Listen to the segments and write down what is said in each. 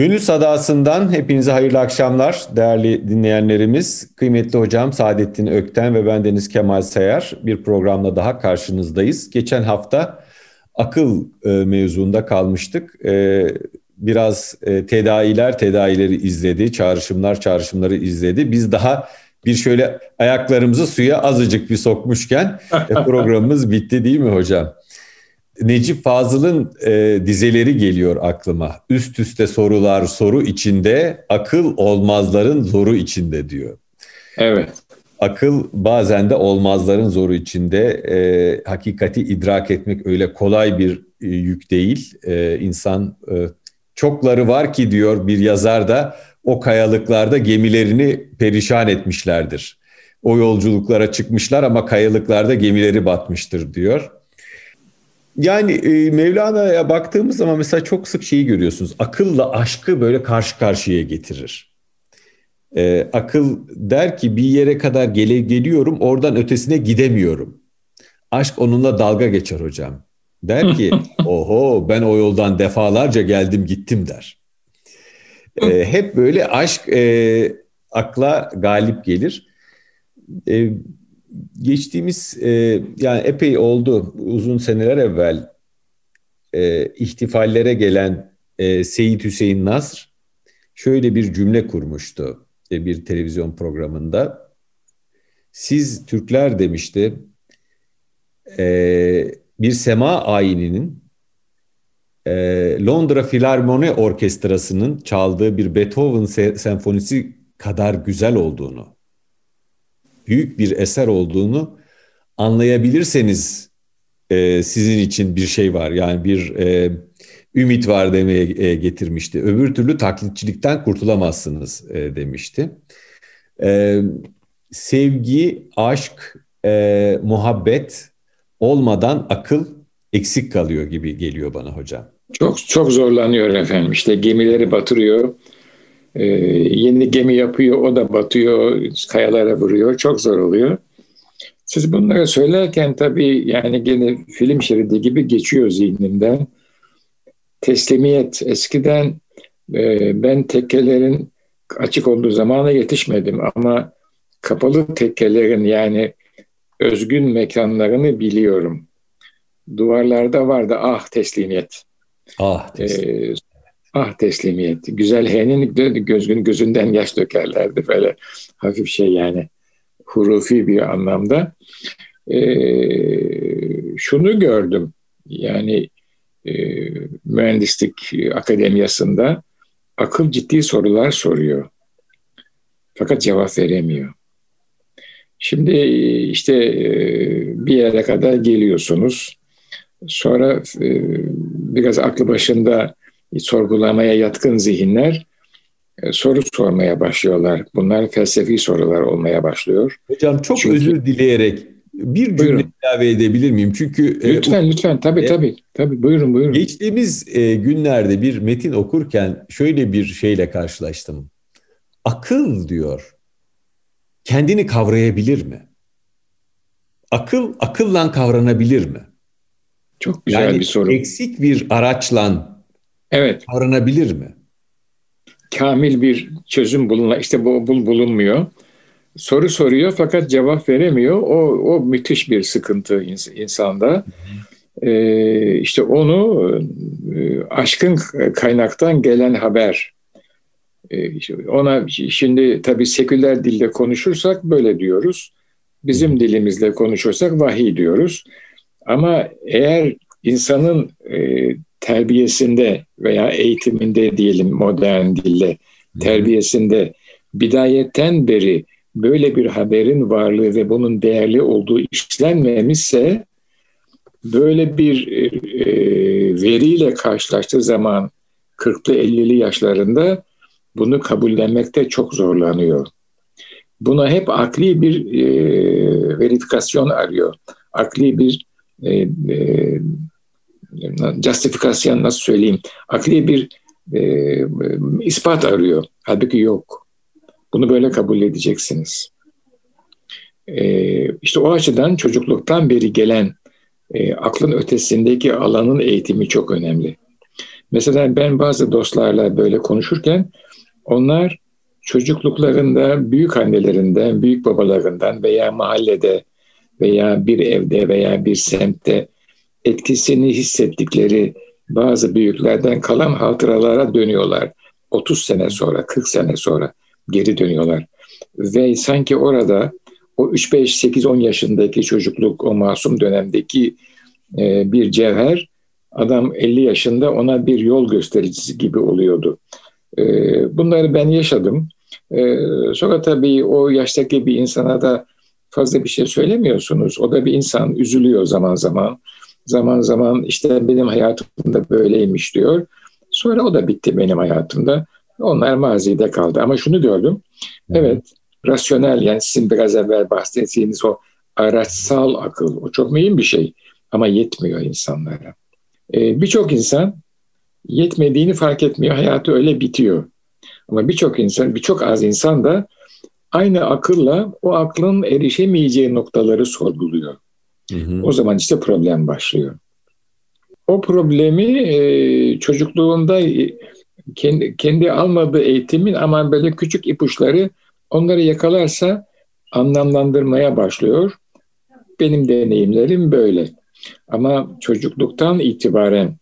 Gönül Sadası'ndan hepinize hayırlı akşamlar değerli dinleyenlerimiz. Kıymetli hocam Saadettin Ökten ve ben Deniz Kemal Sayar bir programla daha karşınızdayız. Geçen hafta akıl e, mevzuunda kalmıştık. E, biraz e, tedaviler tedavileri izledi, çağrışımlar çağrışımları izledi. Biz daha bir şöyle ayaklarımızı suya azıcık bir sokmuşken e, programımız bitti değil mi hocam? Necip Fazıl'ın e, dizeleri geliyor aklıma. Üst üste sorular soru içinde, akıl olmazların zoru içinde diyor. Evet. Akıl bazen de olmazların zoru içinde. E, hakikati idrak etmek öyle kolay bir e, yük değil. E, insan e, çokları var ki diyor bir yazar da o kayalıklarda gemilerini perişan etmişlerdir. O yolculuklara çıkmışlar ama kayalıklarda gemileri batmıştır diyor. Yani e, Mevlana'ya baktığımız zaman mesela çok sık şeyi görüyorsunuz. Akılla aşkı böyle karşı karşıya getirir. E, akıl der ki bir yere kadar gele geliyorum oradan ötesine gidemiyorum. Aşk onunla dalga geçer hocam. Der ki oho ben o yoldan defalarca geldim gittim der. E, hep böyle aşk e, akla galip gelir. E, geçtiğimiz e, yani epey oldu uzun seneler evvel e, ihtifallere gelen e, Seyit Hüseyin Nasr şöyle bir cümle kurmuştu e, bir televizyon programında. Siz Türkler demişti e, bir sema ayininin e, Londra Filarmoni Orkestrası'nın çaldığı bir Beethoven senfonisi kadar güzel olduğunu büyük bir eser olduğunu anlayabilirseniz e, sizin için bir şey var. Yani bir e, ümit var demeye e, getirmişti. Öbür türlü taklitçilikten kurtulamazsınız e, demişti. E, sevgi, aşk, e, muhabbet olmadan akıl eksik kalıyor gibi geliyor bana hocam. Çok çok zorlanıyor efendim. İşte gemileri batırıyor ee, yeni gemi yapıyor, o da batıyor, kayalara vuruyor. Çok zor oluyor. Siz bunları söylerken tabii yani gene film şeridi gibi geçiyor zihnimden. Teslimiyet. Eskiden e, ben tekkelerin açık olduğu zamana yetişmedim ama kapalı tekkelerin yani özgün mekanlarını biliyorum. Duvarlarda vardı ah teslimiyet. Ah teslimiyet. Ee, Ah teslimiyet. Güzel H'nin gözün gözünden yaş dökerlerdi böyle hafif şey yani hurufi bir anlamda. Ee, şunu gördüm yani e, mühendislik akademiyasında akıl ciddi sorular soruyor. Fakat cevap veremiyor. Şimdi işte e, bir yere kadar geliyorsunuz. Sonra e, biraz aklı başında sorgulamaya yatkın zihinler e, soru sormaya başlıyorlar. Bunlar felsefi sorular olmaya başlıyor. Hocam çok Çünkü, özür dileyerek bir cümle buyurun. ilave edebilir miyim? Çünkü e, lütfen e, lütfen tabii e, tabii tabii buyurun buyurun. Geçtiğimiz e, günlerde bir metin okurken şöyle bir şeyle karşılaştım. Akıl diyor. Kendini kavrayabilir mi? Akıl akılla kavranabilir mi? Çok güzel yani bir soru. Eksik bir araçla Evet. Aranabilir mi? Kamil bir çözüm bulunma işte bu bul, bulunmuyor. Soru soruyor fakat cevap veremiyor. O, o müthiş bir sıkıntı insanda. Ee, işte onu e, aşkın kaynaktan gelen haber. Ee, ona şimdi tabii seküler dilde konuşursak böyle diyoruz. Bizim dilimizle konuşursak vahiy diyoruz. Ama eğer insanın e, terbiyesinde veya eğitiminde diyelim modern dille terbiyesinde bidayetten beri böyle bir haberin varlığı ve bunun değerli olduğu işlenmemişse böyle bir e, e veriyle karşılaştığı zaman 40'lı 50'li yaşlarında bunu kabullenmekte çok zorlanıyor. Buna hep akli bir e, verifikasyon arıyor. Akli bir e, e, justifikasyon nasıl söyleyeyim akli bir e, ispat arıyor. Halbuki yok. Bunu böyle kabul edeceksiniz. E, işte o açıdan çocukluktan beri gelen e, aklın ötesindeki alanın eğitimi çok önemli. Mesela ben bazı dostlarla böyle konuşurken onlar çocukluklarında büyük annelerinden, büyük babalarından veya mahallede veya bir evde veya bir semtte etkisini hissettikleri bazı büyüklerden kalan hatıralara dönüyorlar. 30 sene sonra, 40 sene sonra geri dönüyorlar. Ve sanki orada o 3, 5, 8, 10 yaşındaki çocukluk, o masum dönemdeki e, bir cevher, adam 50 yaşında ona bir yol göstericisi gibi oluyordu. E, bunları ben yaşadım. E, sonra tabii o yaştaki bir insana da fazla bir şey söylemiyorsunuz. O da bir insan, üzülüyor zaman zaman. Zaman zaman işte benim hayatımda böyleymiş diyor. Sonra o da bitti benim hayatımda. Onlar mazide kaldı. Ama şunu gördüm. Evet, rasyonel yani sizin biraz evvel bahsettiğiniz o araçsal akıl, o çok mühim bir şey. Ama yetmiyor insanlara. Ee, birçok insan yetmediğini fark etmiyor. Hayatı öyle bitiyor. Ama birçok insan, birçok az insan da aynı akılla o aklın erişemeyeceği noktaları sorguluyor. Hı. O zaman işte problem başlıyor. O problemi e, çocukluğunda e, kendi, kendi almadığı eğitimin ama böyle küçük ipuçları onları yakalarsa anlamlandırmaya başlıyor. Benim deneyimlerim böyle. Ama çocukluktan itibaren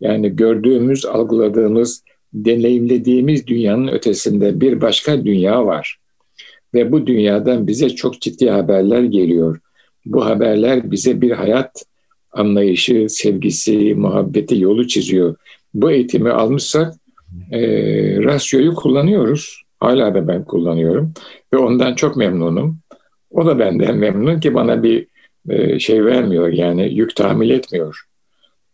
yani gördüğümüz, algıladığımız, deneyimlediğimiz dünyanın ötesinde bir başka dünya var. Ve bu dünyadan bize çok ciddi haberler geliyor. Bu haberler bize bir hayat anlayışı, sevgisi, muhabbeti yolu çiziyor. Bu eğitimi almışsak e, rasyoyu kullanıyoruz. Hala da ben kullanıyorum ve ondan çok memnunum. O da benden memnun ki bana bir e, şey vermiyor yani yük tahmil etmiyor.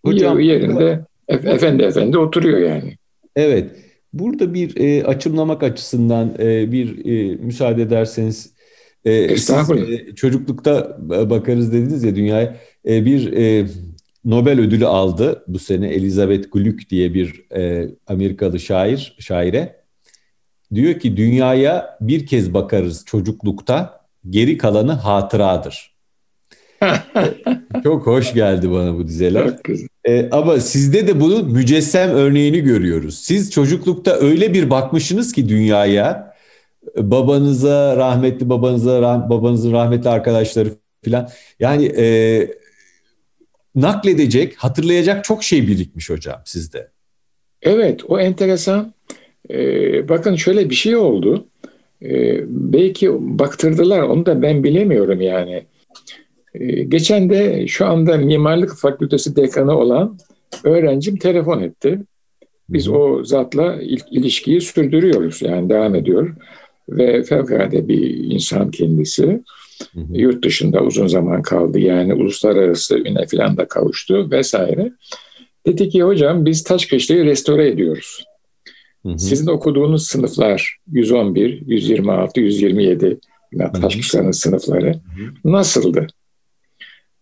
Hocam, yerinde efendi efendi oturuyor yani. Evet. Burada bir e, açımlamak açısından e, bir e, müsaade ederseniz e, siz, e, çocuklukta bakarız dediniz ya dünyaya e, bir e, Nobel ödülü aldı bu sene Elizabeth Gluck diye bir e, Amerikalı şair şaire. Diyor ki dünyaya bir kez bakarız çocuklukta geri kalanı hatıradır. Çok hoş geldi bana bu dizeler. Ee, ama sizde de bunun mücessem örneğini görüyoruz. Siz çocuklukta öyle bir bakmışsınız ki dünyaya, babanıza, rahmetli babanıza, rah babanızın rahmetli arkadaşları filan. Yani e, nakledecek, hatırlayacak çok şey birikmiş hocam sizde. Evet, o enteresan. Ee, bakın şöyle bir şey oldu. Ee, belki baktırdılar, onu da ben bilemiyorum yani. Ee, geçen de şu anda Mimarlık Fakültesi dekanı olan öğrencim telefon etti. Biz o zatla ilk ilişkiyi sürdürüyoruz yani devam ediyor. Ve fevkalade bir insan kendisi. Hı hı. Yurt dışında uzun zaman kaldı yani uluslararası üne falan da kavuştu vesaire. Dedi ki hocam biz Taşkışla'yı restore ediyoruz. Hı hı. Sizin okuduğunuz sınıflar 111, 126, 127 Taşkışla'nın sınıfları hı hı. nasıldı?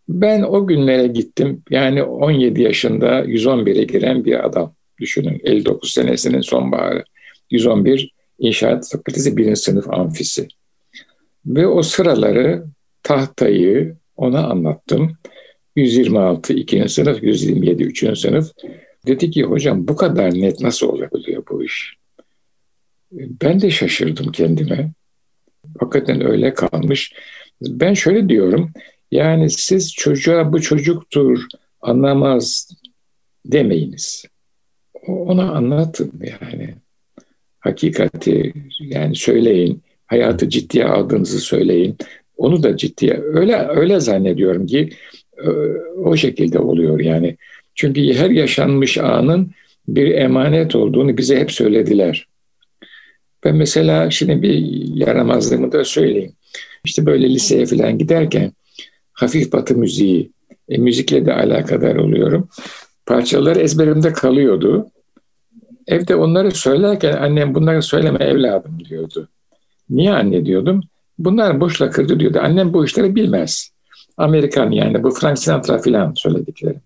Ben o günlere gittim. Yani 17 yaşında 111'e giren bir adam düşünün. 59 senesinin sonbaharı. 111 İnşaat Fakültesi 1. sınıf amfisi. Ve o sıraları, tahtayı ona anlattım. 126 2. sınıf, 127 3. sınıf. Dedi ki hocam bu kadar net nasıl olabiliyor bu iş? Ben de şaşırdım kendime. Hakikaten öyle kalmış. Ben şöyle diyorum. Yani siz çocuğa bu çocuktur, anlamaz demeyiniz. Ona anlatın yani. Hakikati yani söyleyin. Hayatı ciddiye aldığınızı söyleyin. Onu da ciddiye. Öyle öyle zannediyorum ki e, o şekilde oluyor yani. Çünkü her yaşanmış anın bir emanet olduğunu bize hep söylediler. Ben mesela şimdi bir yaramazlığımı da söyleyeyim. İşte böyle liseye falan giderken hafif batı müziği, e, müzikle de alakadar oluyorum. Parçalar ezberimde kalıyordu. Evde onları söylerken annem bunları söyleme evladım diyordu. Niye anne diyordum. Bunlar boş lakırdı diyordu. Annem bu işleri bilmez. Amerikan yani bu Frank Sinatra falan söyledikleri.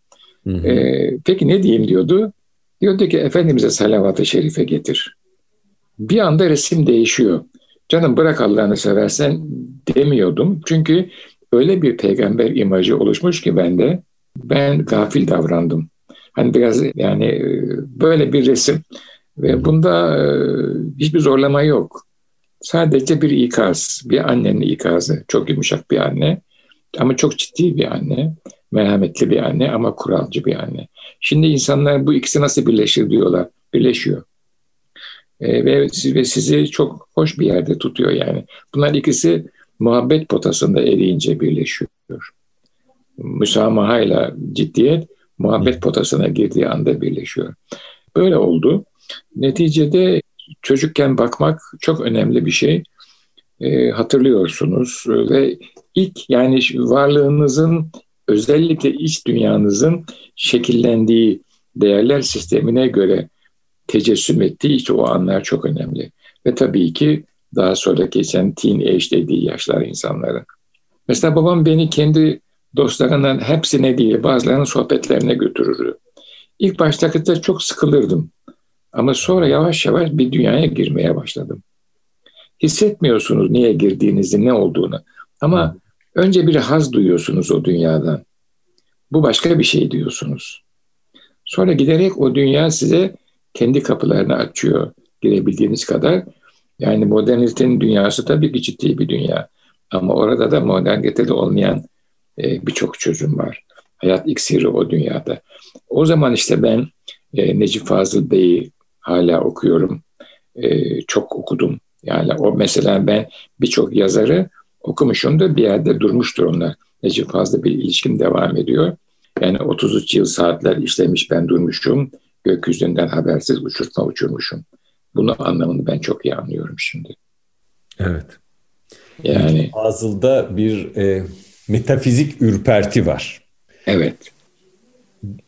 Hı hı. Ee, peki ne diyeyim diyordu. Diyordu ki Efendimiz'e salavat-ı şerife getir. Bir anda resim değişiyor. Canım bırak Allah'ını seversen demiyordum. Çünkü öyle bir peygamber imajı oluşmuş ki bende ben gafil davrandım. Hani biraz yani e, böyle bir resim ve bunda e, hiçbir zorlama yok. Sadece bir ikaz, bir annenin ikazı. Çok yumuşak bir anne ama çok ciddi bir anne. Merhametli bir anne ama kuralcı bir anne. Şimdi insanlar bu ikisi nasıl birleşir diyorlar. Birleşiyor. E, ve, ve sizi çok hoş bir yerde tutuyor yani. Bunlar ikisi muhabbet potasında eriyince birleşiyor. Müsamahayla ciddiyet muhabbet potasına girdiği anda birleşiyor. Böyle oldu. Neticede çocukken bakmak çok önemli bir şey. E, hatırlıyorsunuz ve ilk yani varlığınızın özellikle iç dünyanızın şekillendiği değerler sistemine göre tecessüm ettiği işte o anlar çok önemli. Ve tabii ki daha sonra geçen teenage dediği yaşlar insanların. Mesela babam beni kendi dostlarından hepsine değil bazılarının sohbetlerine götürürdü. İlk başta çok sıkılırdım. Ama sonra yavaş yavaş bir dünyaya girmeye başladım. Hissetmiyorsunuz niye girdiğinizi, ne olduğunu. Ama önce bir haz duyuyorsunuz o dünyadan. Bu başka bir şey diyorsunuz. Sonra giderek o dünya size kendi kapılarını açıyor girebildiğiniz kadar. Yani modernitenin dünyası tabii ki ciddi bir dünya. Ama orada da modernitede olmayan e, birçok çözüm var. Hayat iksiri o dünyada. O zaman işte ben e, Necip Fazıl Bey'i hala okuyorum. E, çok okudum. Yani o mesela ben birçok yazarı okumuşum da bir yerde durmuştur onlar. Necip Fazıl bir ilişkim devam ediyor. Yani 33 yıl saatler işlemiş ben durmuşum. Gökyüzünden habersiz uçurtma uçurmuşum. Bunu anlamını ben çok iyi anlıyorum şimdi. Evet. Yani Fazıl'da bir e, metafizik ürperti var. Evet.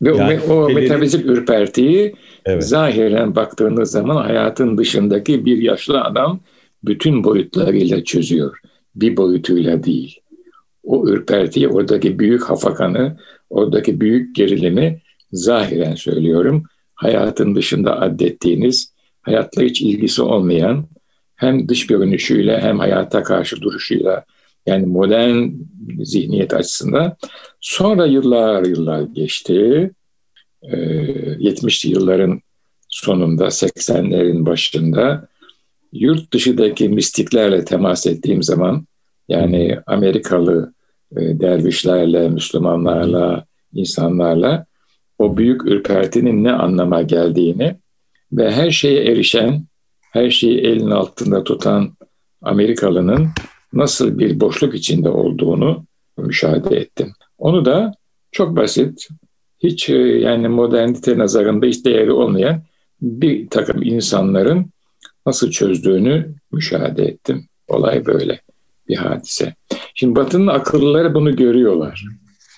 Ve yani o, o metafizik ürpertiyi evet. zahiren baktığınız zaman hayatın dışındaki bir yaşlı adam bütün boyutlarıyla çözüyor. Bir boyutuyla değil. O ürpertiyi, oradaki büyük hafakanı, oradaki büyük gerilimi zahiren söylüyorum. Hayatın dışında addettiğiniz, hayatla hiç ilgisi olmayan, hem dış görünüşüyle hem hayata karşı duruşuyla yani modern zihniyet açısından. Sonra yıllar yıllar geçti. Ee, 70'li yılların sonunda, 80'lerin başında yurt dışındaki mistiklerle temas ettiğim zaman yani Amerikalı e, dervişlerle, Müslümanlarla, insanlarla o büyük ürpertinin ne anlama geldiğini ve her şeye erişen, her şeyi elin altında tutan Amerikalının nasıl bir boşluk içinde olduğunu müşahede ettim. Onu da çok basit, hiç e, yani modernite nazarında hiç değeri olmayan bir takım insanların nasıl çözdüğünü müşahede ettim. Olay böyle bir hadise. Şimdi Batı'nın akıllıları bunu görüyorlar.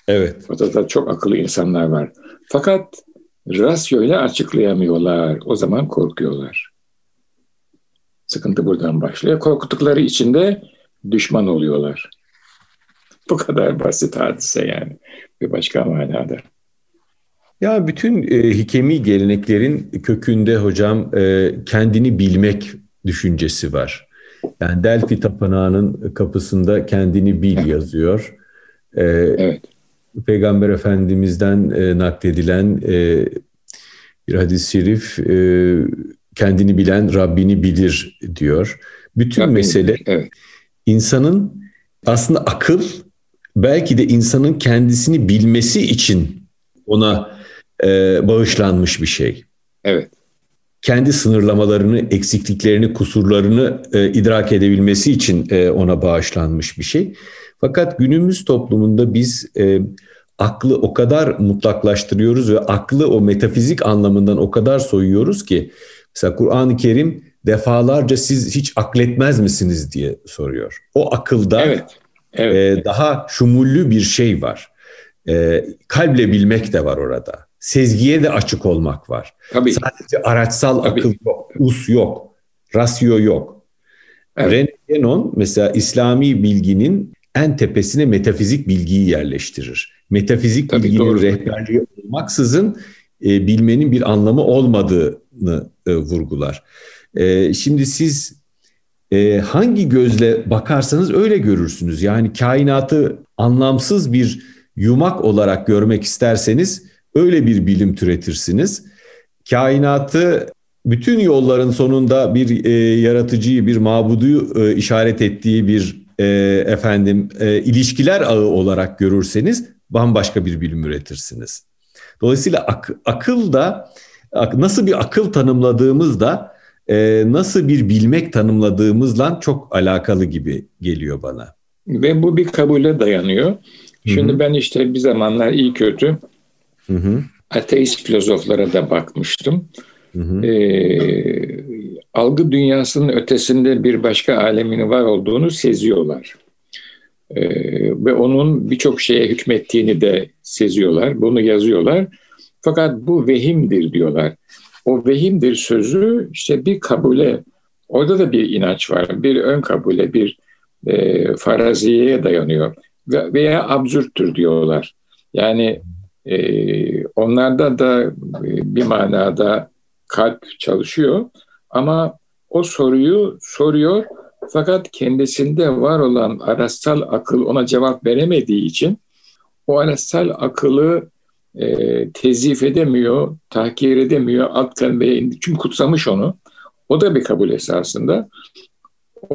Evet. Batı'da çok akıllı insanlar var. Fakat rasyoyla açıklayamıyorlar. O zaman korkuyorlar. Sıkıntı buradan başlıyor. Korkuttukları için de düşman oluyorlar. Bu kadar basit hadise yani bir başka manada. Ya bütün e, hikemi geleneklerin kökünde hocam e, kendini bilmek düşüncesi var. Yani Delphi Tapınağı'nın kapısında kendini bil yazıyor. E, evet. Peygamber Efendimiz'den e, nakledilen e, bir hadis-i şerif e, kendini bilen Rabbini bilir diyor. Bütün Rabbini mesele evet insanın aslında akıl belki de insanın kendisini bilmesi için ona e, bağışlanmış bir şey. Evet. Kendi sınırlamalarını, eksikliklerini, kusurlarını e, idrak edebilmesi için e, ona bağışlanmış bir şey. Fakat günümüz toplumunda biz e, aklı o kadar mutlaklaştırıyoruz ve aklı o metafizik anlamından o kadar soyuyoruz ki mesela Kur'an-ı Kerim defalarca siz hiç akletmez misiniz diye soruyor. O akılda evet, evet. E, daha şumullü bir şey var. E, kalple bilmek de var orada. Sezgiye de açık olmak var. Tabii. Sadece araçsal Tabii. akıl yok, us yok, rasyo yok. Evet. René Guénon mesela İslami bilginin en tepesine metafizik bilgiyi yerleştirir. Metafizik Tabii, bilginin doğru. rehberliği olmaksızın e, bilmenin bir anlamı olmadığını e, vurgular. E, şimdi siz e, hangi gözle bakarsanız öyle görürsünüz. Yani kainatı anlamsız bir yumak olarak görmek isterseniz öyle bir bilim türetirsiniz. Kainatı bütün yolların sonunda bir e, yaratıcıyı, bir mabudu e, işaret ettiği bir e, efendim e, ilişkiler ağı olarak görürseniz bambaşka bir bilim üretirsiniz. Dolayısıyla ak, akıl da nasıl bir akıl tanımladığımız da e, nasıl bir bilmek tanımladığımızla çok alakalı gibi geliyor bana. Ve bu bir kabule dayanıyor. Şimdi Hı-hı. ben işte bir zamanlar iyi kötü Hı-hı. ateist filozoflara da bakmıştım. Ee, algı dünyasının ötesinde bir başka alemin var olduğunu seziyorlar. Ee, ve onun birçok şeye hükmettiğini de seziyorlar. Bunu yazıyorlar. Fakat bu vehimdir diyorlar. O vehimdir sözü işte bir kabule, orada da bir inanç var. Bir ön kabule, bir e, faraziyeye dayanıyor. Ve, veya absürttür diyorlar. Yani e, onlarda da e, bir manada kalp çalışıyor ama o soruyu soruyor fakat kendisinde var olan arasal akıl ona cevap veremediği için o arasal akılı e, tezif edemiyor, tahkir edemiyor, aktarmaya çünkü kutsamış onu. O da bir kabul esasında.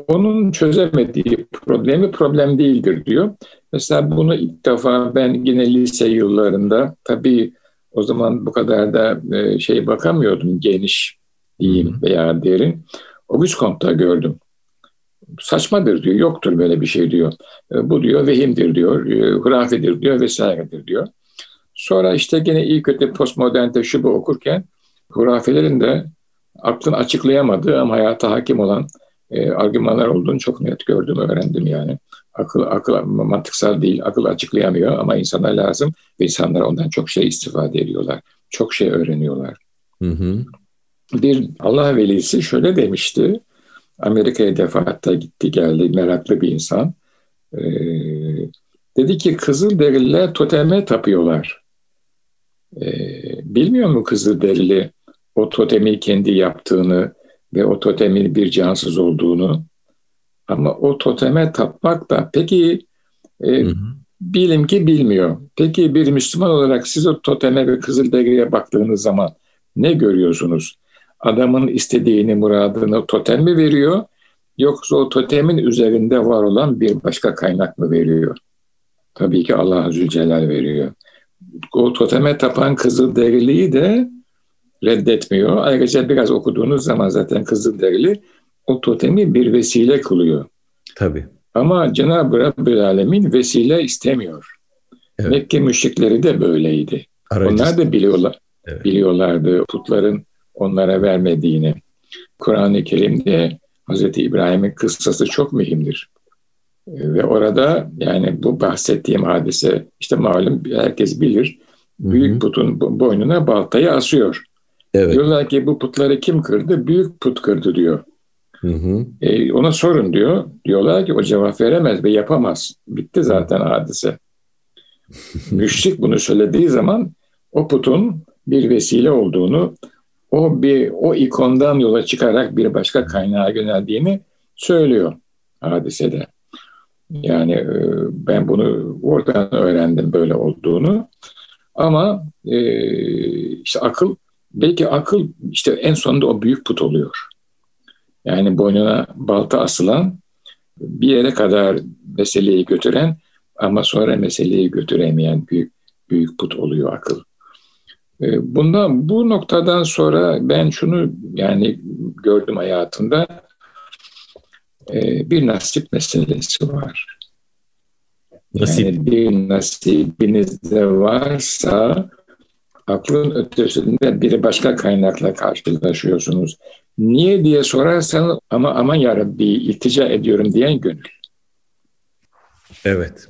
Onun çözemediği problemi problem değildir diyor. Mesela bunu ilk defa ben yine lise yıllarında tabii o zaman bu kadar da e, şey bakamıyordum geniş diyeyim veya derin. Auguste Comte'da gördüm. Saçmadır diyor, yoktur böyle bir şey diyor. E, bu diyor vehimdir diyor, e, hurafedir diyor vesairedir diyor. Sonra işte gene iyi kötü postmodernte şu bu okurken hurafelerin de aklın açıklayamadığı ama hayata hakim olan e, argümanlar olduğunu çok net gördüm, öğrendim yani. Akıl, akıl mantıksal değil, akıl açıklayamıyor ama insana lazım ve insanlar ondan çok şey istifade ediyorlar. Çok şey öğreniyorlar. Hı hı. Bir Allah velisi şöyle demişti. Amerika'ya defaatle gitti geldi meraklı bir insan. Ee, dedi ki Kızılderililer toteme tapıyorlar. Ee, bilmiyor mu Kızılderili o totemi kendi yaptığını ve o totemin bir cansız olduğunu? Ama o toteme tapmak da peki e, hı hı. bilim ki bilmiyor. Peki bir Müslüman olarak siz o toteme ve Kızılderili'ye baktığınız zaman ne görüyorsunuz? Adamın istediğini, muradını totem mi veriyor? Yoksa o totemin üzerinde var olan bir başka kaynak mı veriyor? Tabii ki Allah Zülcelal veriyor. O toteme tapan Kızılderili'yi de reddetmiyor. Ayrıca biraz okuduğunuz zaman zaten Kızılderili o totemi bir vesile kılıyor. Tabii. Ama Cenab-ı Rabbül Alemin vesile istemiyor. Evet. Mekke müşrikleri de böyleydi. Aracı. Onlar da biliyorlar, evet. biliyorlardı putların onlara vermediğini. Kur'an-ı Kerim'de Hz. İbrahim'in kıssası çok mühimdir. Ve orada yani bu bahsettiğim hadise işte malum herkes bilir. Büyük putun boynuna baltayı asıyor. Evet. Diyorlar ki bu putları kim kırdı? Büyük put kırdı diyor. Hı hı. E, ona sorun diyor. Diyorlar ki o cevap veremez ve yapamaz. Bitti zaten hadise. Müşrik bunu söylediği zaman o putun bir vesile olduğunu, o bir o ikondan yola çıkarak bir başka kaynağa yöneldiğini söylüyor hadisede. Yani e, ben bunu oradan öğrendim böyle olduğunu. Ama e, işte akıl, belki akıl işte en sonunda o büyük put oluyor. Yani boynuna balta asılan, bir yere kadar meseleyi götüren ama sonra meseleyi götüremeyen büyük büyük put oluyor akıl. Ee, bundan bu noktadan sonra ben şunu yani gördüm hayatımda ee, bir nasip meselesi var. Nasip. Yani bir nasibiniz de varsa aklın ötesinde bir başka kaynakla karşılaşıyorsunuz. Niye diye sorarsan ama aman yarabbi iltica ediyorum diyen gönül. Evet.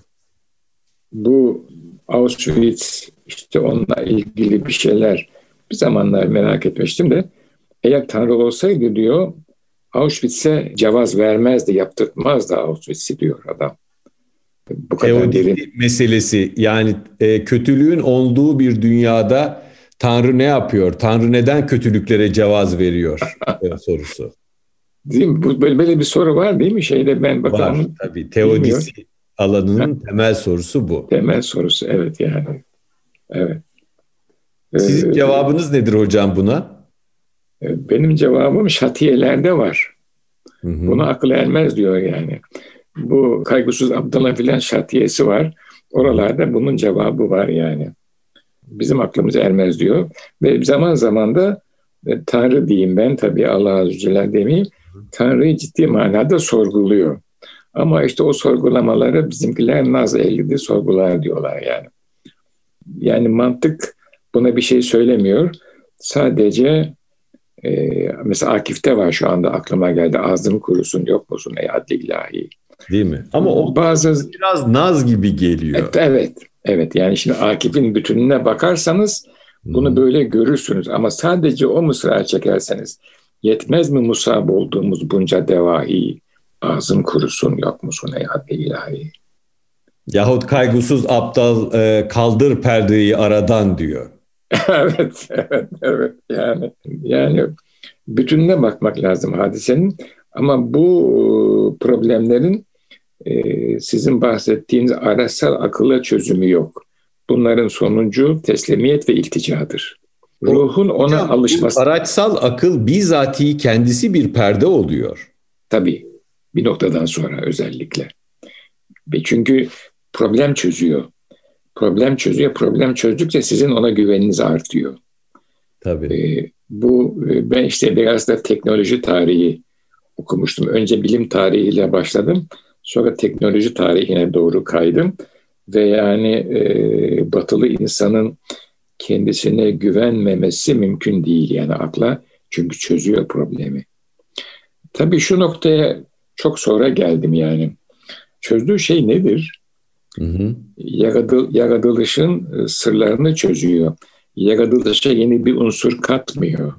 Bu Auschwitz işte onunla ilgili bir şeyler bir zamanlar merak etmiştim de eğer Tanrı olsaydı diyor Auschwitz'e cevaz vermezdi, yaptırtmazdı Auschwitz'i diyor adam. Bu kadar Teodisi derin. meselesi yani e, kötülüğün olduğu bir dünyada Tanrı ne yapıyor? Tanrı neden kötülüklere cevaz veriyor e, sorusu. Değil mi? Bu, böyle, böyle bir soru var değil mi? Şeyde ben bakalım. Var tabii. Teodisi alanının ha. temel sorusu bu. Temel sorusu evet yani. Evet. Sizin cevabınız nedir hocam buna? Benim cevabım şatiyelerde var. Hı hı. Bunu akıl ermez diyor yani. Bu kaygısız Abdallah filan şatiyesi var. Oralarda bunun cevabı var yani. Bizim aklımız ermez diyor. Ve zaman zaman da e, Tanrı diyeyim ben tabii Allah Azze ve Celle demeyeyim. Tanrı'yı ciddi manada sorguluyor. Ama işte o sorgulamaları bizimkiler naz ehlidi sorgular diyorlar yani. Yani mantık buna bir şey söylemiyor. Sadece e, mesela Akif'te var şu anda aklıma geldi. Ağzını kurusun yok musun ey adli ilahi. Değil mi? Ama o bazı biraz naz gibi geliyor. Evet, evet. Evet yani şimdi Akif'in bütününe bakarsanız bunu hmm. böyle görürsünüz. Ama sadece o mısra çekerseniz yetmez mi musab olduğumuz bunca devahi? Ağzın kurusun yok musun ey adli ilahi? Yahut kaygısız aptal e, kaldır perdeyi aradan diyor. evet, evet, evet. Yani yani bütününe bakmak lazım hadisenin. Ama bu problemlerin e, sizin bahsettiğiniz araçsal akılla çözümü yok. Bunların sonucu teslimiyet ve ilticadır. Ruhun ona Hocam, alışması. Araçsal akıl bizatihi kendisi bir perde oluyor. Tabii. Bir noktadan sonra özellikle. Ve çünkü problem çözüyor. Problem çözüyor. Problem çözdükçe sizin ona güveniniz artıyor. Tabii. Ee, bu e, ben işte biraz da teknoloji tarihi okumuştum. Önce bilim tarihiyle başladım. Sonra teknoloji tarihine doğru kaydım. Ve yani e, batılı insanın kendisine güvenmemesi mümkün değil yani akla. Çünkü çözüyor problemi. Tabii şu noktaya çok sonra geldim yani. Çözdüğü şey nedir? Hı hı. Yaradıl, yaratılışın e, sırlarını çözüyor. Yaratılışa yeni bir unsur katmıyor.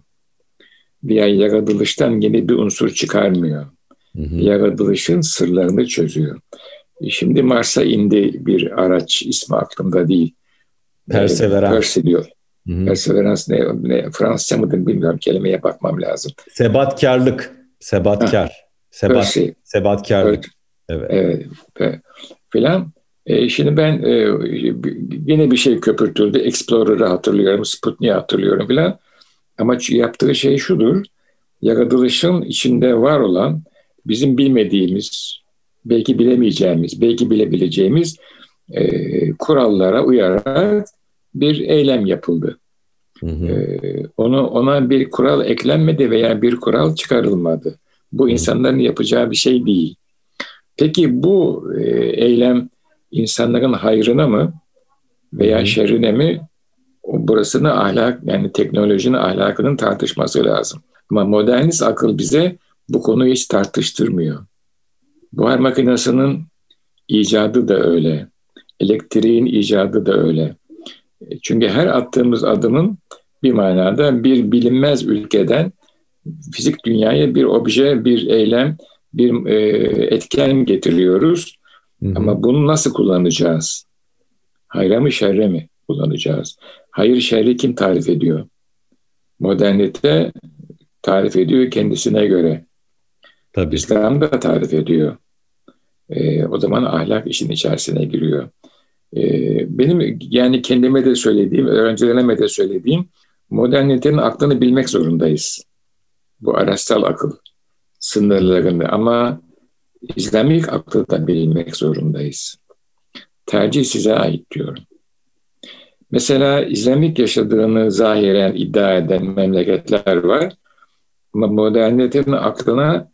Veya yaratılıştan yeni bir unsur çıkarmıyor. Hı hı. Yaratılışın sırlarını çözüyor. E, şimdi Mars'a indi bir araç ismi aklımda değil. Perseverance. Perse diyor. Hı-hı. Perseverance ne, ne Fransızca mıdır bilmiyorum kelimeye bakmam lazım. Sebatkarlık. Sebatkar. Ha. Sebat, Perse. Sebatkarlık. Evet. evet. evet. Filan. E, şimdi ben e, yine bir şey köpürtüldü. Explorer'ı hatırlıyorum, Sputnik'i hatırlıyorum filan. Ama yaptığı şey şudur. Yaratılışın içinde var olan bizim bilmediğimiz, belki bilemeyeceğimiz, belki bilebileceğimiz e, kurallara uyarak bir eylem yapıldı. Hı hı. E, onu ona bir kural eklenmedi veya bir kural çıkarılmadı. Bu insanların yapacağı bir şey değil. Peki bu e, eylem insanların hayrına mı veya şerrine mi? O burasını ahlak yani teknolojinin ahlakının tartışması lazım. Ama modernist akıl bize bu konuyu hiç tartıştırmıyor. Buhar makinesinin icadı da öyle. Elektriğin icadı da öyle. Çünkü her attığımız adımın bir manada bir bilinmez ülkeden fizik dünyaya bir obje, bir eylem, bir e, etken getiriyoruz. Hı hı. Ama bunu nasıl kullanacağız? Hayra mı şerre mi kullanacağız? Hayır şerri kim tarif ediyor? Modernite tarif ediyor kendisine göre. Tabii. İslam da tarif ediyor. E, o zaman ahlak işin içerisine giriyor. E, benim yani kendime de söylediğim, öğrencilerime de söylediğim modernitenin aklını bilmek zorundayız. Bu araçsal akıl sınırlarını ama İslamik aklı da bilmek zorundayız. Tercih size ait diyorum. Mesela İslamik yaşadığını zahiren iddia eden memleketler var. Ama modernitenin aklına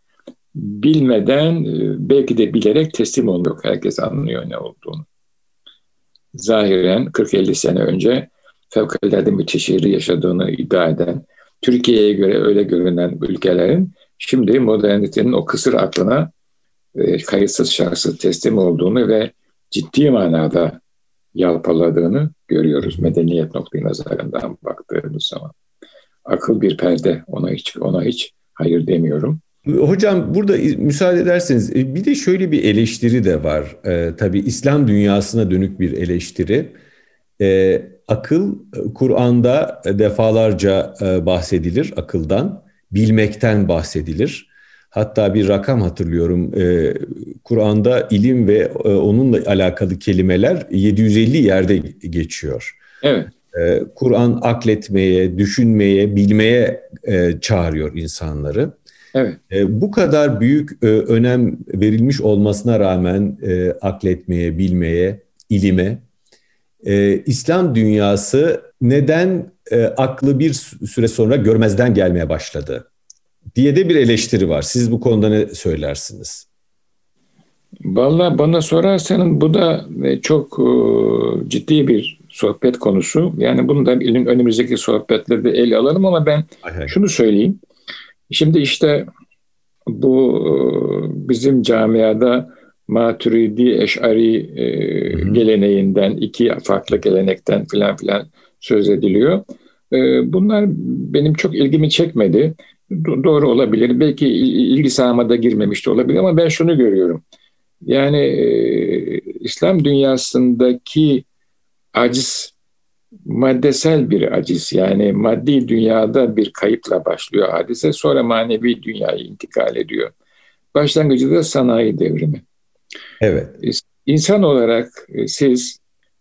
bilmeden e, belki de bilerek teslim oluyor. Herkes anlıyor ne olduğunu. Zahiren 40-50 sene önce fevkalade müteşehiri yaşadığını iddia eden, Türkiye'ye göre öyle görünen ülkelerin şimdi modernitenin o kısır aklına e, kayıtsız şartsız teslim olduğunu ve ciddi manada yalpaladığını görüyoruz medeniyet noktayı nazarından baktığımız zaman. Akıl bir perde ona hiç ona hiç hayır demiyorum. Hocam burada müsaade ederseniz e, bir de şöyle bir eleştiri de var. Ee, tabii İslam dünyasına dönük bir eleştiri. Ee, akıl Kur'an'da defalarca e, bahsedilir akıldan, bilmekten bahsedilir. Hatta bir rakam hatırlıyorum. E, Kur'an'da ilim ve e, onunla alakalı kelimeler 750 yerde geçiyor. Evet. E, Kur'an akletmeye, düşünmeye, bilmeye e, çağırıyor insanları. Evet. E, bu kadar büyük e, önem verilmiş olmasına rağmen e, akletmeye, bilmeye, ilime, e, İslam dünyası neden e, aklı bir süre sonra görmezden gelmeye başladı diye de bir eleştiri var. Siz bu konuda ne söylersiniz? Valla bana sorarsanız bu da e, çok e, ciddi bir sohbet konusu. Yani bunu da önümüzdeki sohbetlerde ele alalım ama ben şunu söyleyeyim. Şimdi işte bu e, bizim camiada Maturidi Eş'ari geleneğinden, iki farklı gelenekten filan filan söz ediliyor. Bunlar benim çok ilgimi çekmedi. Do- doğru olabilir. Belki ilgi sahamada girmemiş de olabilir ama ben şunu görüyorum. Yani e, İslam dünyasındaki aciz maddesel bir aciz. Yani maddi dünyada bir kayıpla başlıyor hadise. Sonra manevi dünyaya intikal ediyor. Başlangıcı da sanayi devrimi. Evet. İnsan olarak e, siz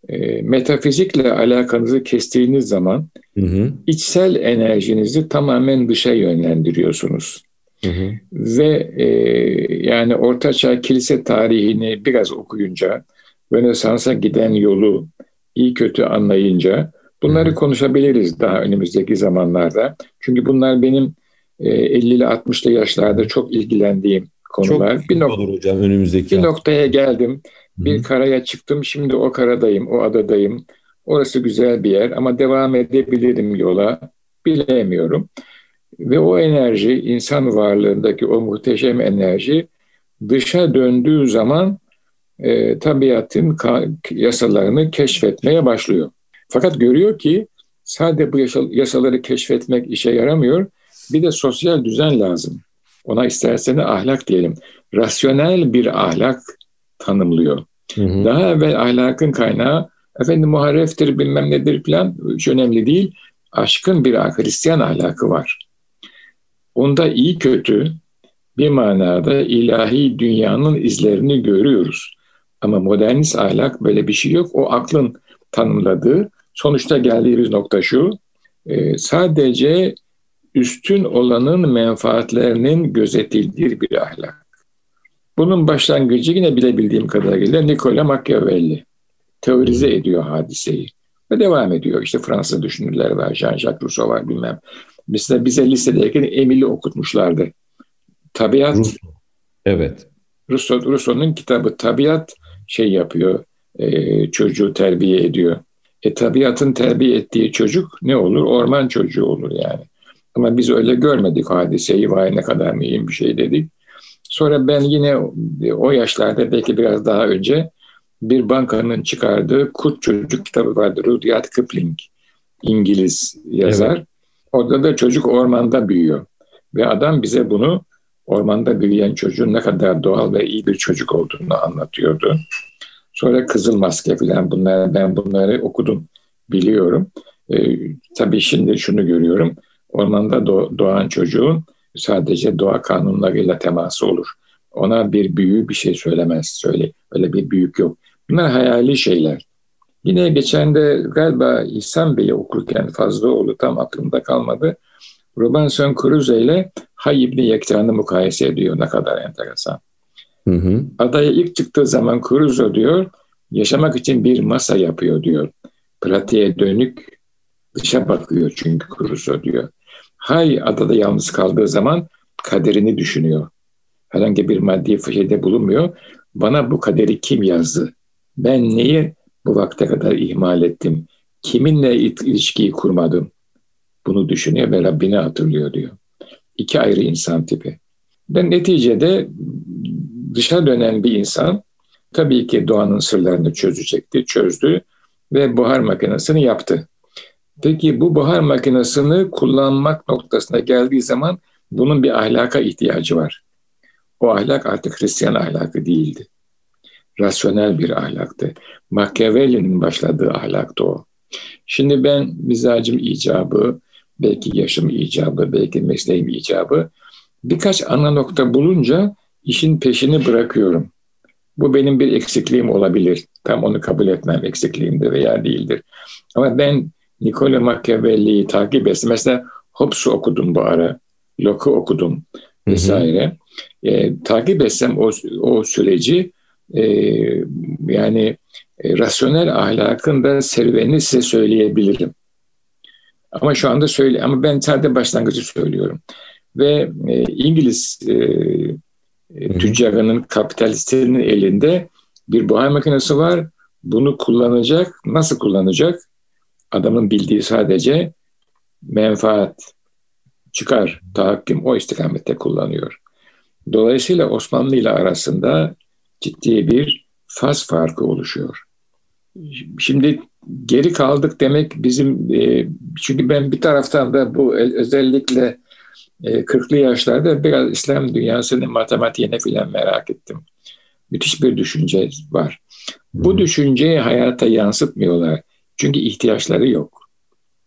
e, metafizikle alakanızı kestiğiniz zaman hı hı. içsel enerjinizi tamamen dışa yönlendiriyorsunuz. Hı hı. Ve e, yani Ortaçağ kilise tarihini biraz okuyunca, Rönesans'a giden yolu iyi kötü anlayınca bunları hı hı. konuşabiliriz daha önümüzdeki zamanlarda. Çünkü bunlar benim e, 50'li 60'lı yaşlarda çok ilgilendiğim konular. Çok bir nok- olur hocam önümüzdeki. Bir noktaya geldim. Bir karaya çıktım. Şimdi o karadayım, o adadayım. Orası güzel bir yer ama devam edebilirim yola. Bilemiyorum. Ve o enerji, insan varlığındaki o muhteşem enerji dışa döndüğü zaman e, tabiatın yasalarını keşfetmeye başlıyor. Fakat görüyor ki sadece bu yasaları keşfetmek işe yaramıyor. Bir de sosyal düzen lazım. Ona isterseniz ahlak diyelim. Rasyonel bir ahlak tanımlıyor. Hı hı. Daha evvel ahlakın kaynağı efendim muharreftir bilmem nedir falan hiç önemli değil. Aşkın bir Hristiyan ahlakı var. Onda iyi kötü bir manada ilahi dünyanın izlerini görüyoruz. Ama modernist ahlak böyle bir şey yok. O aklın tanımladığı sonuçta geldiğimiz nokta şu. E, sadece üstün olanın menfaatlerinin gözetildiği bir ahlak. Bunun başlangıcı yine bilebildiğim kadarıyla Nicola Machiavelli teorize ediyor hadiseyi ve devam ediyor. İşte Fransız düşünürler var, Jean-Jacques Rousseau var bilmem. Mesela bize lisedeyken Emil'i okutmuşlardı. Tabiat. Rousseau. Evet. Rousseau, Rousseau'nun kitabı Tabiat şey yapıyor, e, çocuğu terbiye ediyor. E tabiatın terbiye ettiği çocuk ne olur? Orman çocuğu olur yani. Ama biz öyle görmedik hadiseyi. Vay ne kadar mühim bir şey dedik. Sonra ben yine o yaşlarda belki biraz daha önce bir bankanın çıkardığı Kurt Çocuk kitabı vardı. Rudyard Kipling, İngiliz yazar. Evet. Orada da çocuk ormanda büyüyor. Ve adam bize bunu ormanda büyüyen çocuğun ne kadar doğal ve iyi bir çocuk olduğunu anlatıyordu. Sonra Kızıl Maske falan bunlar ben bunları okudum biliyorum. Ee, tabii şimdi şunu görüyorum. Ormanda doğan çocuğun sadece doğa kanunlarıyla teması olur. Ona bir büyü bir şey söylemez. Söyle. Öyle bir büyük yok. Bunlar hayali şeyler. Yine geçen de galiba İhsan Bey'i okurken Fazlıoğlu tam aklımda kalmadı. Robinson Crusoe ile Hay İbni Yekta'nı mukayese ediyor. Ne kadar enteresan. Hı hı. Adaya ilk çıktığı zaman Crusoe diyor, yaşamak için bir masa yapıyor diyor. Pratiğe dönük dışa bakıyor çünkü Crusoe diyor. Hay adada yalnız kaldığı zaman kaderini düşünüyor. Herhangi bir maddi şeyde bulunmuyor. Bana bu kaderi kim yazdı? Ben neyi bu vakte kadar ihmal ettim? Kiminle ilişkiyi kurmadım? Bunu düşünüyor ve Rabbini hatırlıyor diyor. İki ayrı insan tipi. Ben neticede dışa dönen bir insan tabii ki doğanın sırlarını çözecekti, çözdü ve buhar makinesini yaptı. Peki bu buhar makinesini kullanmak noktasına geldiği zaman bunun bir ahlaka ihtiyacı var. O ahlak artık Hristiyan ahlakı değildi. Rasyonel bir ahlaktı. Machiavelli'nin başladığı ahlaktı o. Şimdi ben mizacım icabı, belki yaşım icabı, belki mesleğim icabı birkaç ana nokta bulunca işin peşini bırakıyorum. Bu benim bir eksikliğim olabilir. Tam onu kabul etmem eksikliğimdir veya değildir. Ama ben Niccolo Machiavelli'yi takip etsem, mesela Hobbes'u okudum bu ara, Locke'u okudum vesaire. E, takip etsem o, o süreci e, yani e, rasyonel ahlakın da serüvenini size söyleyebilirim. Ama şu anda söyle ama ben sadece başlangıcı söylüyorum. Ve e, İngiliz e, e, tüccarının, kapitalistinin elinde bir buhar makinesi var. Bunu kullanacak. Nasıl kullanacak? Adamın bildiği sadece menfaat, çıkar, tahakküm o istikamette kullanıyor. Dolayısıyla Osmanlı ile arasında ciddi bir faz farkı oluşuyor. Şimdi geri kaldık demek bizim e, çünkü ben bir taraftan da bu özellikle e, 40'lı yaşlarda biraz İslam dünyasının matematiğine filan merak ettim. Müthiş bir düşünce var. Bu düşünceyi hayata yansıtmıyorlar. Çünkü ihtiyaçları yok.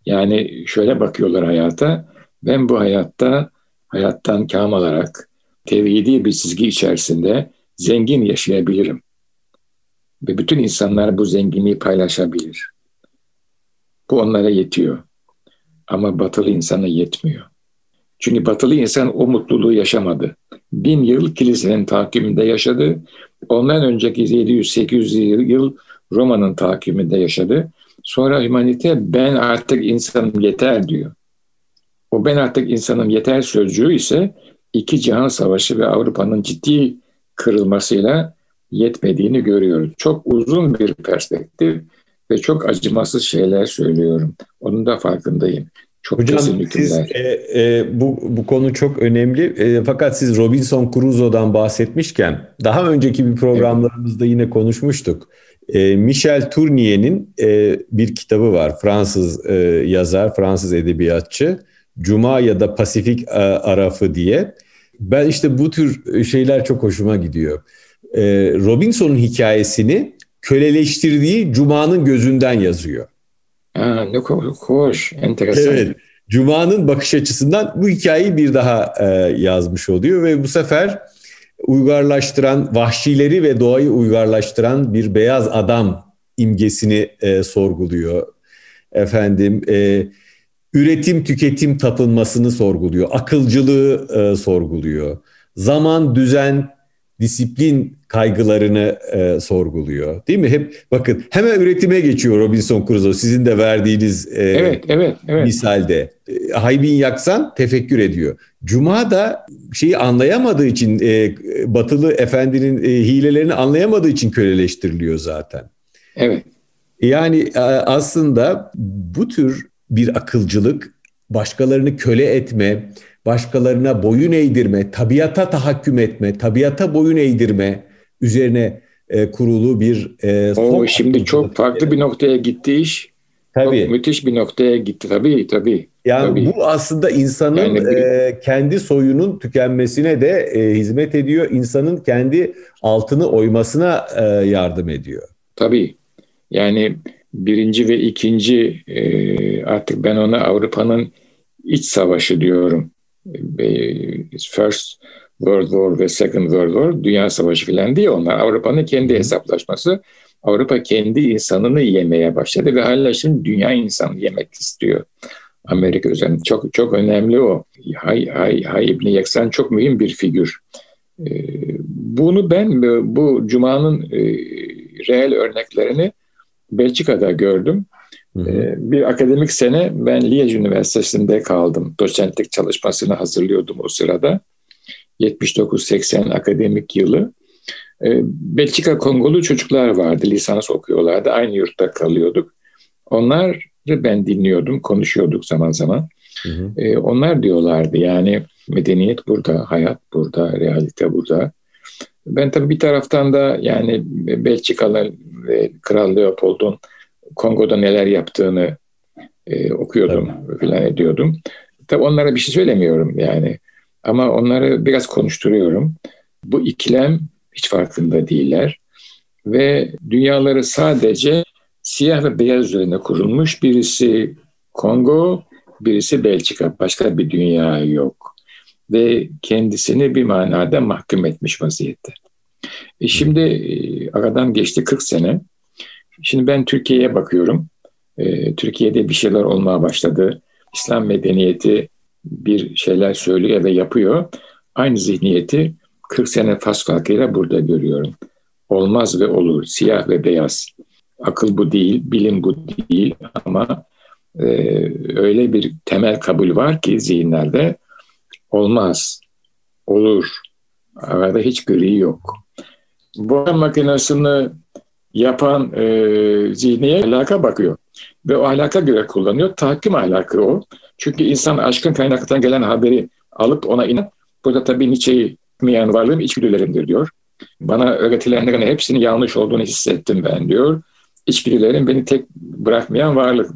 Yani şöyle bakıyorlar hayata. Ben bu hayatta hayattan kam alarak tevhidi bir çizgi içerisinde zengin yaşayabilirim. Ve bütün insanlar bu zenginliği paylaşabilir. Bu onlara yetiyor. Ama batılı insana yetmiyor. Çünkü batılı insan o mutluluğu yaşamadı. Bin yıl kilisenin takiminde yaşadı. Ondan önceki 700-800 yıl Roma'nın takiminde yaşadı. Sonra humanite ben artık insanım yeter diyor. O ben artık insanım yeter sözcüğü ise iki cihan savaşı ve Avrupa'nın ciddi kırılmasıyla yetmediğini görüyoruz. Çok uzun bir perspektif ve çok acımasız şeyler söylüyorum. Onun da farkındayım. Çok Hocam siz e, e, bu bu konu çok önemli. E, fakat siz Robinson Crusoe'dan bahsetmişken daha önceki bir programlarımızda evet. yine konuşmuştuk. E, Michel Tournier'in e, bir kitabı var. Fransız e, yazar, Fransız edebiyatçı. Cuma ya da Pasifik e, Arafı diye. Ben işte bu tür şeyler çok hoşuma gidiyor. E, Robinson'un hikayesini köleleştirdiği Cuma'nın gözünden yazıyor. Ha, ne hoş, enteresan. Evet, Cuma'nın bakış açısından bu hikayeyi bir daha e, yazmış oluyor ve bu sefer uygarlaştıran, vahşileri ve doğayı uygarlaştıran bir beyaz adam imgesini e, sorguluyor. Efendim, e, üretim tüketim tapınmasını sorguluyor, akılcılığı e, sorguluyor. Zaman, düzen, disiplin kaygılarını e, sorguluyor. Değil mi? Hep bakın hemen üretime geçiyor Robinson Crusoe sizin de verdiğiniz e, evet, evet, evet. misalde. E, haybin yaksan tefekkür ediyor. Cuma da şeyi anlayamadığı için e, batılı efendinin e, hilelerini anlayamadığı için köleleştiriliyor zaten. Evet. Yani e, aslında bu tür bir akılcılık başkalarını köle etme, başkalarına boyun eğdirme, tabiata tahakküm etme, tabiata boyun eğdirme üzerine e, kurulu bir e, o şimdi çok farklı bir noktaya gitti iş. Tabii. Çok müthiş bir noktaya gitti tabii tabii. Yani tabii. bu aslında insanın yani bir... e, kendi soyunun tükenmesine de e, hizmet ediyor. İnsanın kendi altını oymasına e, yardım ediyor. Tabii. Yani birinci ve ikinci e, artık ben ona Avrupa'nın iç savaşı diyorum. First World War ve Second World War Dünya Savaşı filan değil onlar. Avrupa'nın kendi hesaplaşması. Avrupa kendi insanını yemeye başladı ve hala şimdi dünya insanı yemek istiyor. Amerika üzerinde çok çok önemli o. Hay, Hay, Hay İbni Yeksan çok mühim bir figür. Ee, bunu ben bu Cuma'nın e, reel örneklerini Belçika'da gördüm. Hı hı. Ee, bir akademik sene ben Liège Üniversitesi'nde kaldım. Doçentlik çalışmasını hazırlıyordum o sırada. 79-80 akademik yılı. Ee, Belçika Kongolu çocuklar vardı, lisans okuyorlardı. Aynı yurtta kalıyorduk. Onları ben dinliyordum, konuşuyorduk zaman zaman. Hı hı. Ee, onlar diyorlardı yani medeniyet burada, hayat burada, realite burada. Ben tabii bir taraftan da yani Belçikalı ve Kral Leopold'un Kongo'da neler yaptığını e, okuyordum evet. falan ediyordum. Tabii onlara bir şey söylemiyorum yani. Ama onları biraz konuşturuyorum. Bu ikilem hiç farkında değiller. Ve dünyaları sadece siyah ve beyaz üzerine kurulmuş. Birisi Kongo, birisi Belçika. Başka bir dünya yok. Ve kendisini bir manada mahkum etmiş vaziyette. E şimdi e, aradan geçti 40 sene. Şimdi ben Türkiye'ye bakıyorum. E, Türkiye'de bir şeyler olmaya başladı. İslam medeniyeti bir şeyler söylüyor ve yapıyor. Aynı zihniyeti 40 sene faz farkıyla burada görüyorum. Olmaz ve olur, siyah ve beyaz. Akıl bu değil, bilim bu değil ama e, öyle bir temel kabul var ki zihinlerde olmaz, olur. Arada hiç gri yok. Bu makinesini yapan e, zihniyet alaka bakıyor. Ve o alaka göre kullanıyor. Tahkim ahlakı o. Çünkü insan aşkın kaynaktan gelen haberi alıp ona inan. Burada tabii Nietzsche'yi etmeyen varlığım içgüdülerimdir diyor. Bana öğretilenlerin hepsinin yanlış olduğunu hissettim ben diyor. İçgüdülerim beni tek bırakmayan varlık.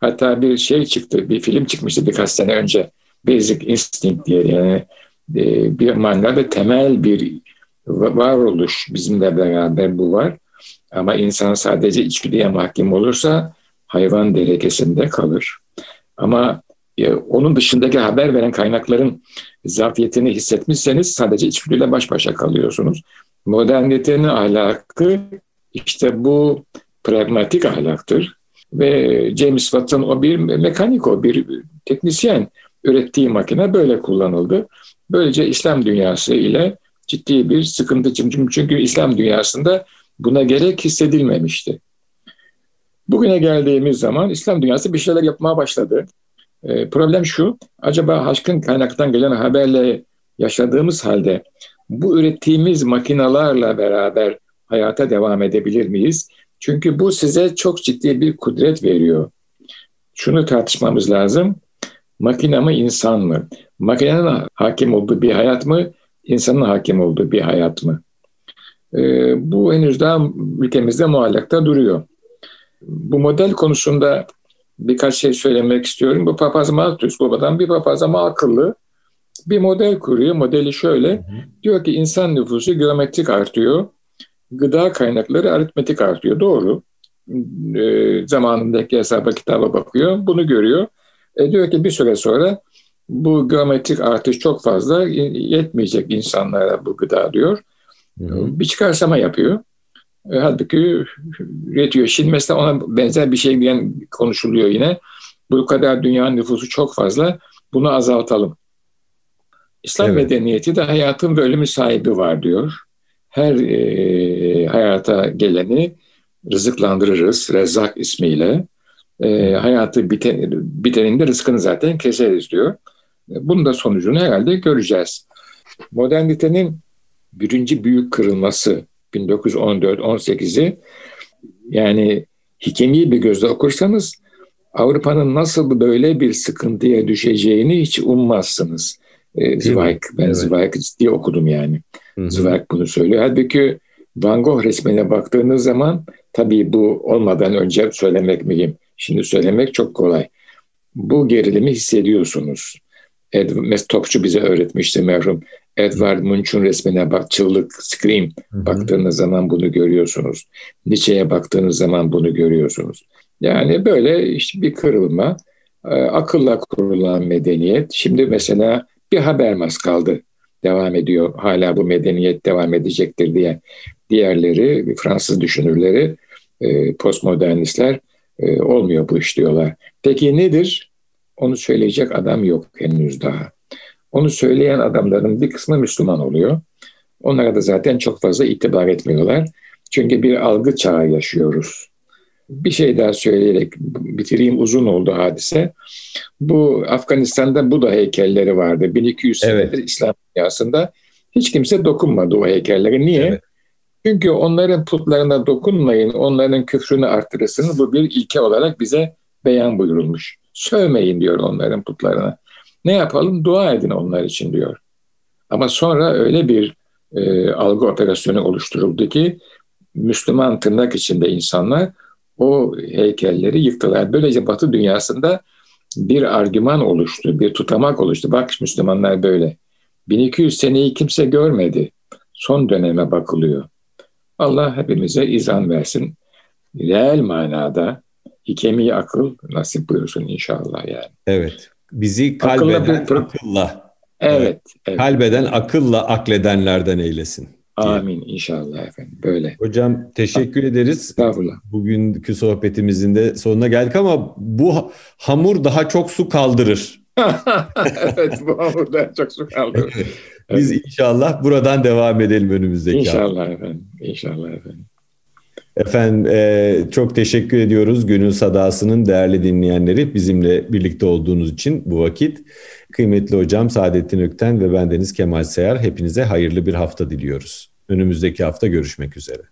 Hatta bir şey çıktı, bir film çıkmıştı birkaç sene önce. Basic Instinct diye yani e, bir manada temel bir varoluş bizimle beraber bu var. Ama insan sadece içgüdüye mahkum olursa hayvan derekesinde kalır. Ama e, onun dışındaki haber veren kaynakların zafiyetini hissetmişseniz sadece içgüdüyle baş başa kalıyorsunuz. Modernitenin ahlakı işte bu pragmatik ahlaktır. Ve James Watt'ın o bir mekanik o bir teknisyen ürettiği makine böyle kullanıldı. Böylece İslam dünyası ile ciddi bir sıkıntı çünkü İslam dünyasında buna gerek hissedilmemişti. Bugüne geldiğimiz zaman İslam dünyası bir şeyler yapmaya başladı. E, problem şu, acaba haşkın kaynaktan gelen haberle yaşadığımız halde bu ürettiğimiz makinalarla beraber hayata devam edebilir miyiz? Çünkü bu size çok ciddi bir kudret veriyor. Şunu tartışmamız lazım. Makine mi insan mı? Makinenin hakim olduğu bir hayat mı? İnsanın hakim olduğu bir hayat mı? Ee, bu henüz daha ülkemizde muallakta duruyor. Bu model konusunda birkaç şey söylemek istiyorum. Bu papaz Malthus babadan bir papaz ama akıllı bir model kuruyor. Modeli şöyle. Hı hı. Diyor ki insan nüfusu geometrik artıyor. Gıda kaynakları aritmetik artıyor. Doğru. E, zamanındaki hesaba kitaba bakıyor. Bunu görüyor. E, diyor ki bir süre sonra bu geometrik artış çok fazla yetmeyecek insanlara bu gıda diyor. Hı hı. Bir çıkarsama yapıyor. E, halbuki üretiyor. Şimdi mesela ona benzer bir şey diyen konuşuluyor yine. Bu kadar dünyanın nüfusu çok fazla. Bunu azaltalım. İslam evet. medeniyeti de hayatın bölümü sahibi var diyor. Her e, hayata geleni rızıklandırırız Rezzak ismiyle. E, hayatı biten, biteninde rızkını zaten keseriz diyor. E, bunun da sonucunu herhalde göreceğiz. Modernitenin birinci büyük kırılması 1914-18'i yani hikemi bir gözle okursanız Avrupa'nın nasıl böyle bir sıkıntıya düşeceğini hiç ummazsınız. E, Zweig, ben evet. Zweig diye okudum yani. Hı-hı. Zweig bunu söylüyor. Halbuki Van Gogh resmine baktığınız zaman tabii bu olmadan önce söylemek mühim. Şimdi söylemek çok kolay. Bu gerilimi hissediyorsunuz. Ed, Topçu bize öğretmişti merhum. Edward Munch'un resmine bak, çığlık, scream Hı-hı. baktığınız zaman bunu görüyorsunuz. Nietzsche'ye baktığınız zaman bunu görüyorsunuz. Yani böyle işte bir kırılma, e, akılla kurulan medeniyet. Şimdi mesela bir Habermas kaldı, devam ediyor. Hala bu medeniyet devam edecektir diye. Diğerleri, Fransız düşünürleri, e, postmodernistler e, olmuyor bu iş diyorlar. Peki nedir? Onu söyleyecek adam yok henüz daha. Onu söyleyen adamların bir kısmı Müslüman oluyor. Onlara da zaten çok fazla itibar etmiyorlar. Çünkü bir algı çağı yaşıyoruz. Bir şey daha söyleyerek bitireyim uzun oldu hadise. Bu Afganistan'da Buda heykelleri vardı. 1200 senedir evet. İslam dünyasında. Hiç kimse dokunmadı o heykellere. Niye? Evet. Çünkü onların putlarına dokunmayın, onların küfrünü artırırsınız. Bu bir ilke olarak bize beyan buyurulmuş. Sövmeyin diyor onların putlarına. Ne yapalım? Dua edin onlar için diyor. Ama sonra öyle bir e, algı operasyonu oluşturuldu ki Müslüman tırnak içinde insanlar o heykelleri yıktılar. Böylece Batı dünyasında bir argüman oluştu, bir tutamak oluştu. Bak Müslümanlar böyle. 1200 seneyi kimse görmedi. Son döneme bakılıyor. Allah hepimize izan versin. Reel manada hikemi akıl nasip buyursun inşallah yani. Evet. Bizi kalbeden akılla, akılla evet, evet. kalbeden akılla akledenlerden eylesin. Amin inşallah efendim. Böyle. Hocam teşekkür ederiz. Estağfurullah. Bugünkü sohbetimizin de sonuna geldik ama bu hamur daha çok su kaldırır. evet bu hamurda çok su kaldı. Biz inşallah buradan devam edelim önümüzdeki İnşallah hafta. efendim. İnşallah efendim. Efendim e, çok teşekkür ediyoruz Gönül Sadası'nın değerli dinleyenleri bizimle birlikte olduğunuz için bu vakit. Kıymetli hocam Saadettin Ökten ve bendeniz Kemal Seyar hepinize hayırlı bir hafta diliyoruz. Önümüzdeki hafta görüşmek üzere.